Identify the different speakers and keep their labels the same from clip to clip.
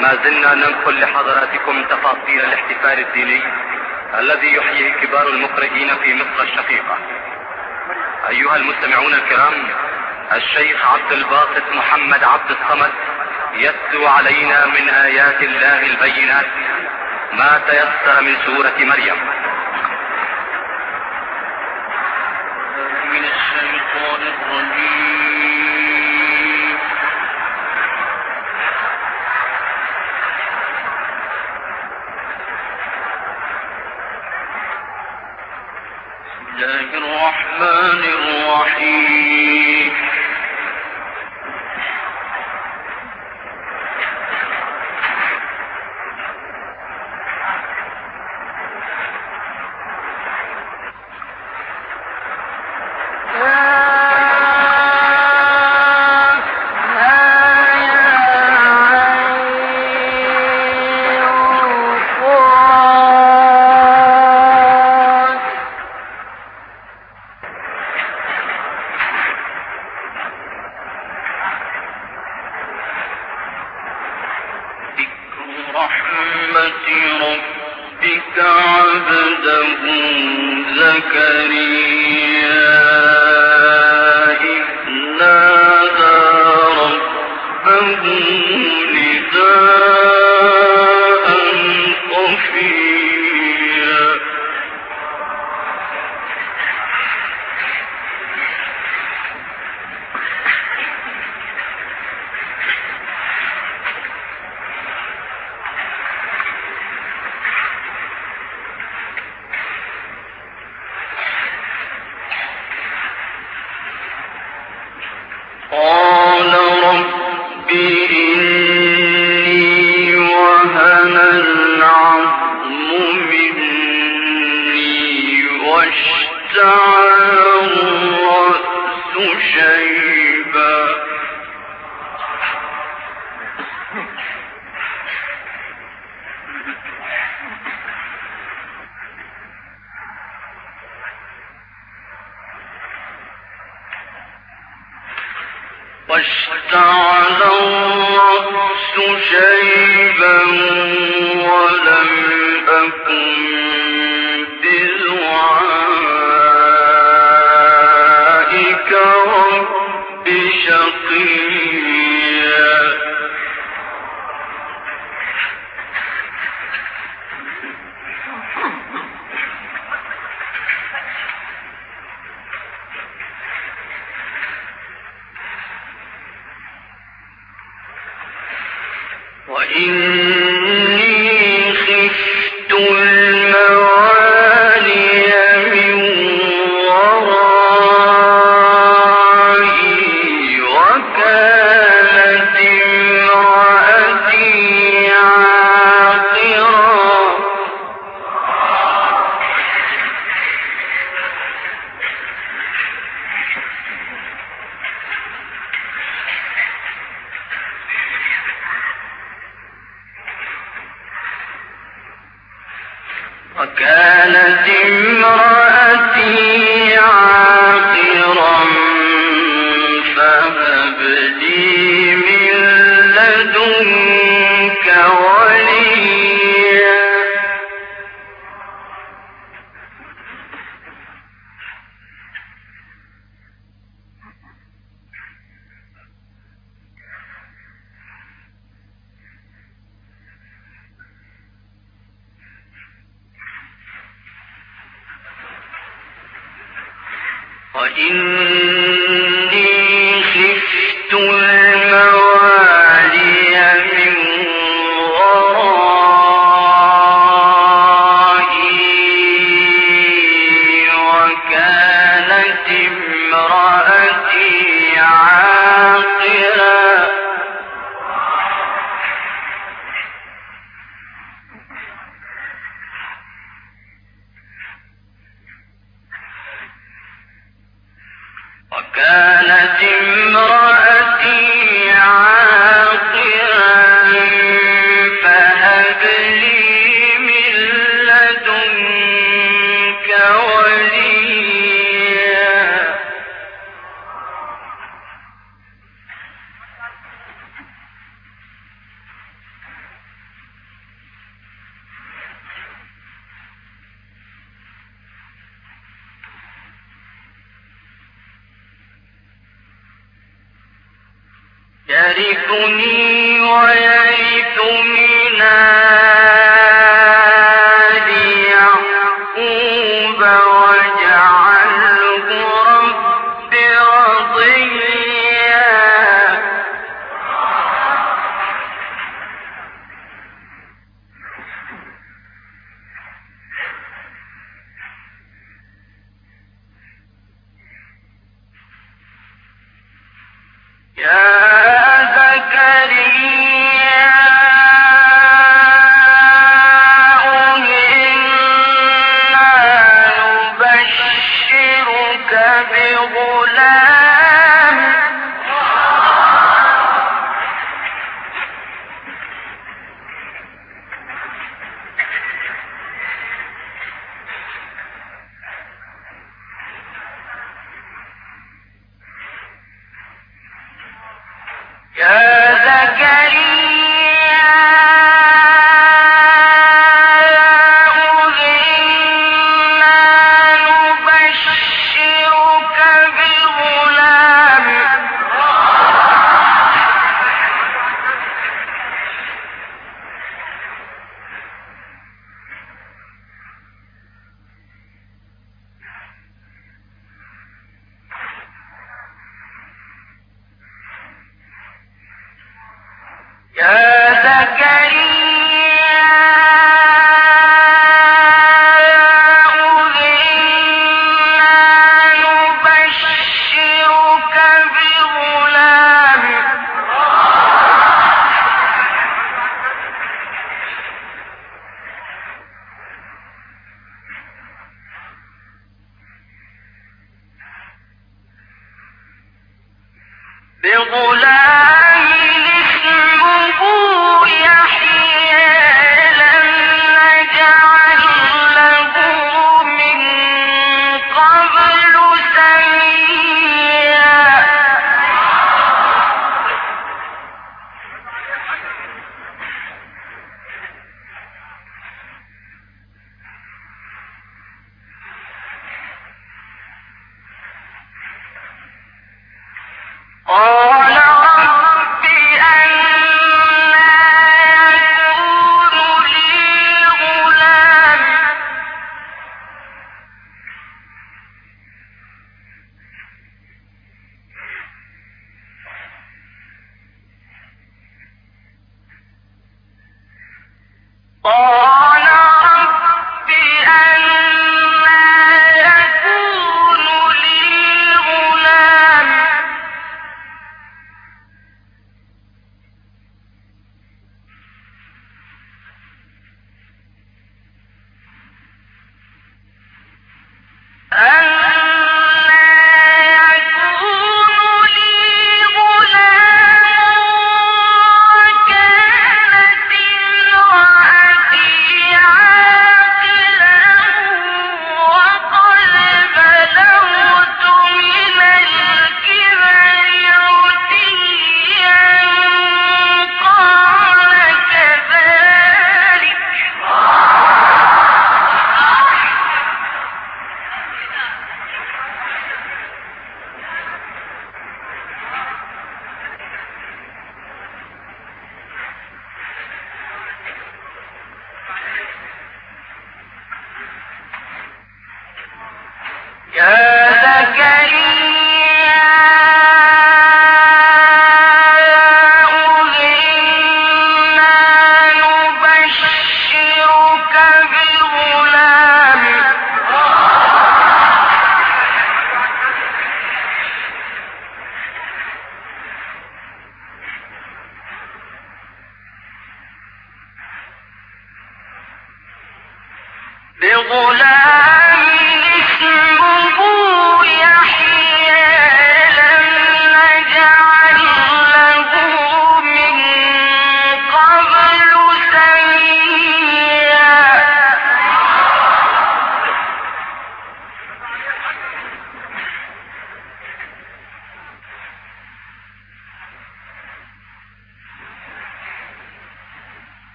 Speaker 1: ما زلنا ننقل لحضراتكم تفاصيل الاحتفال الديني الذي يحييه كبار المقرئين في مصر الشقيقة. أيها المستمعون الكرام الشيخ عبد الباسط محمد عبد الصمد يتلو علينا من آيات الله البينات ما تيسر من سورة مريم.
Speaker 2: من الشيطان الرجيم. عبده زكريا. رب وإني وكانت امرأتي ويرث من بغلام بغلام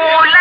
Speaker 2: Hola.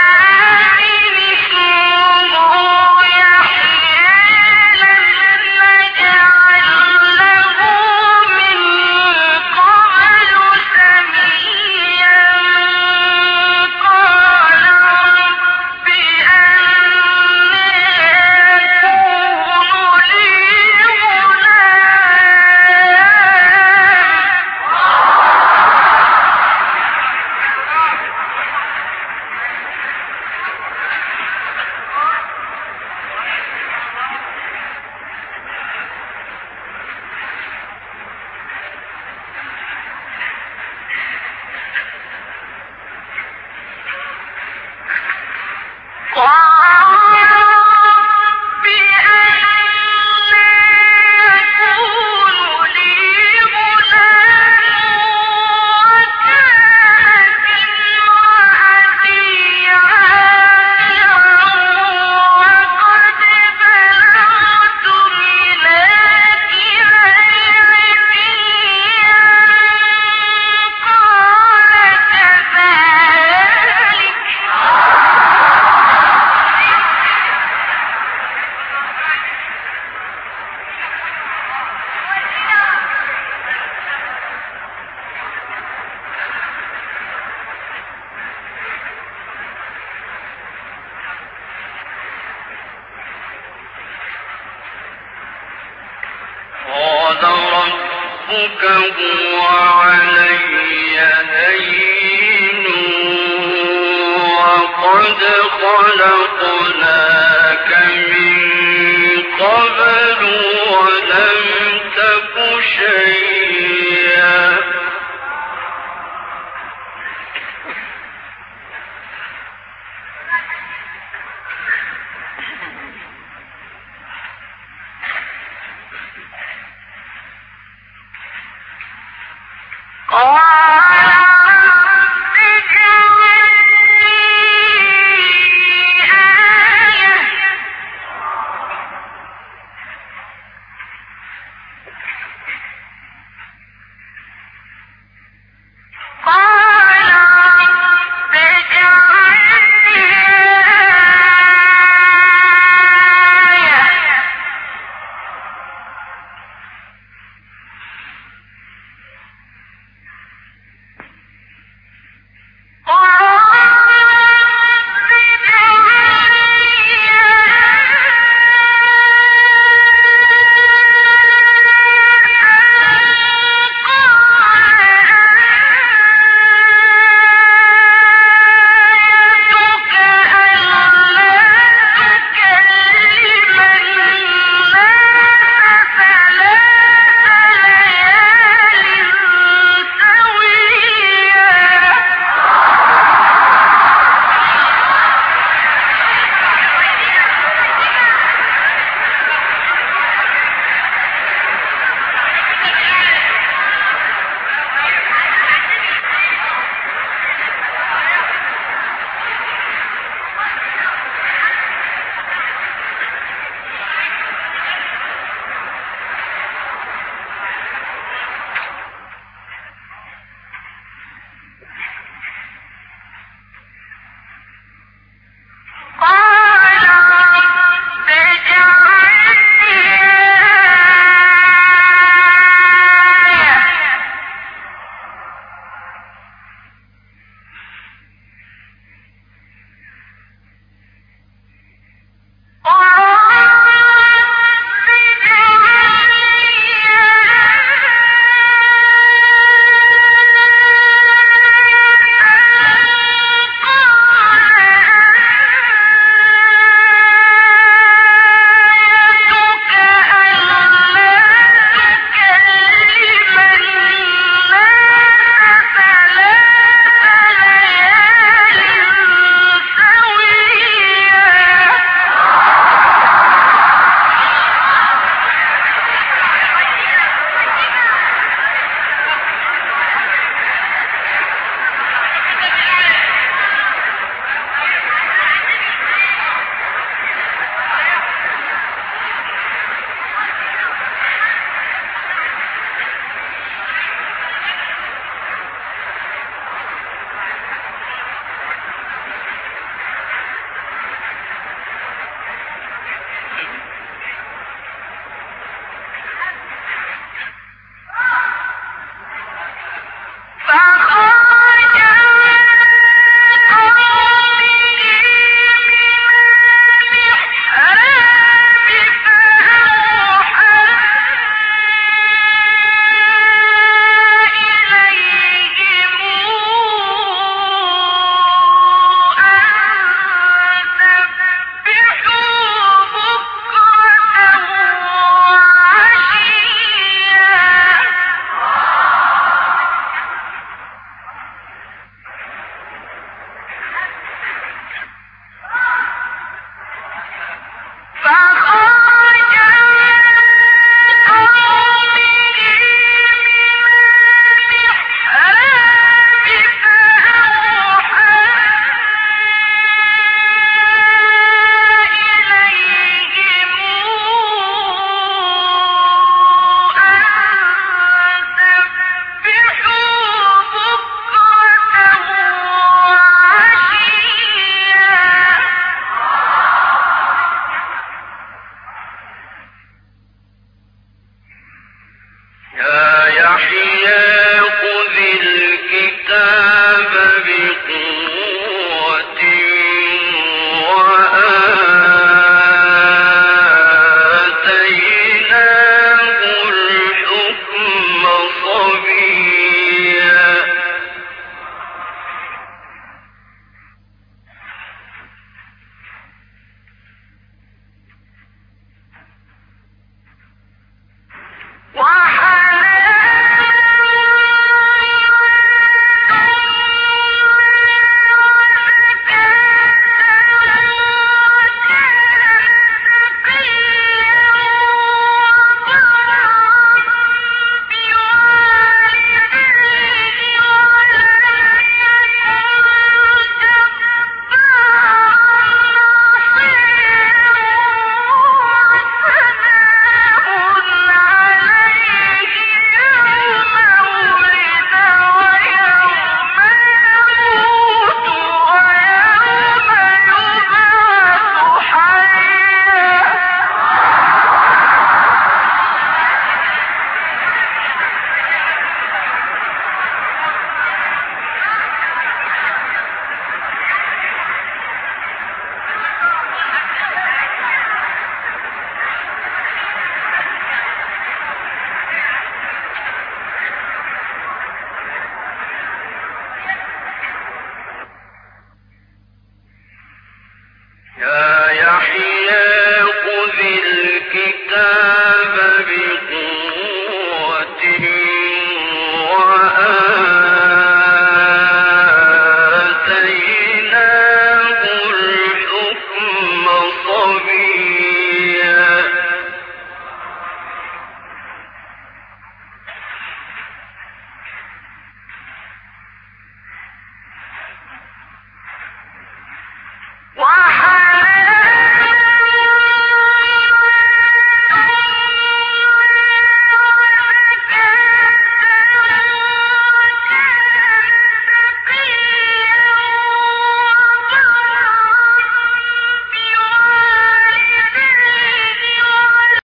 Speaker 2: خلقناك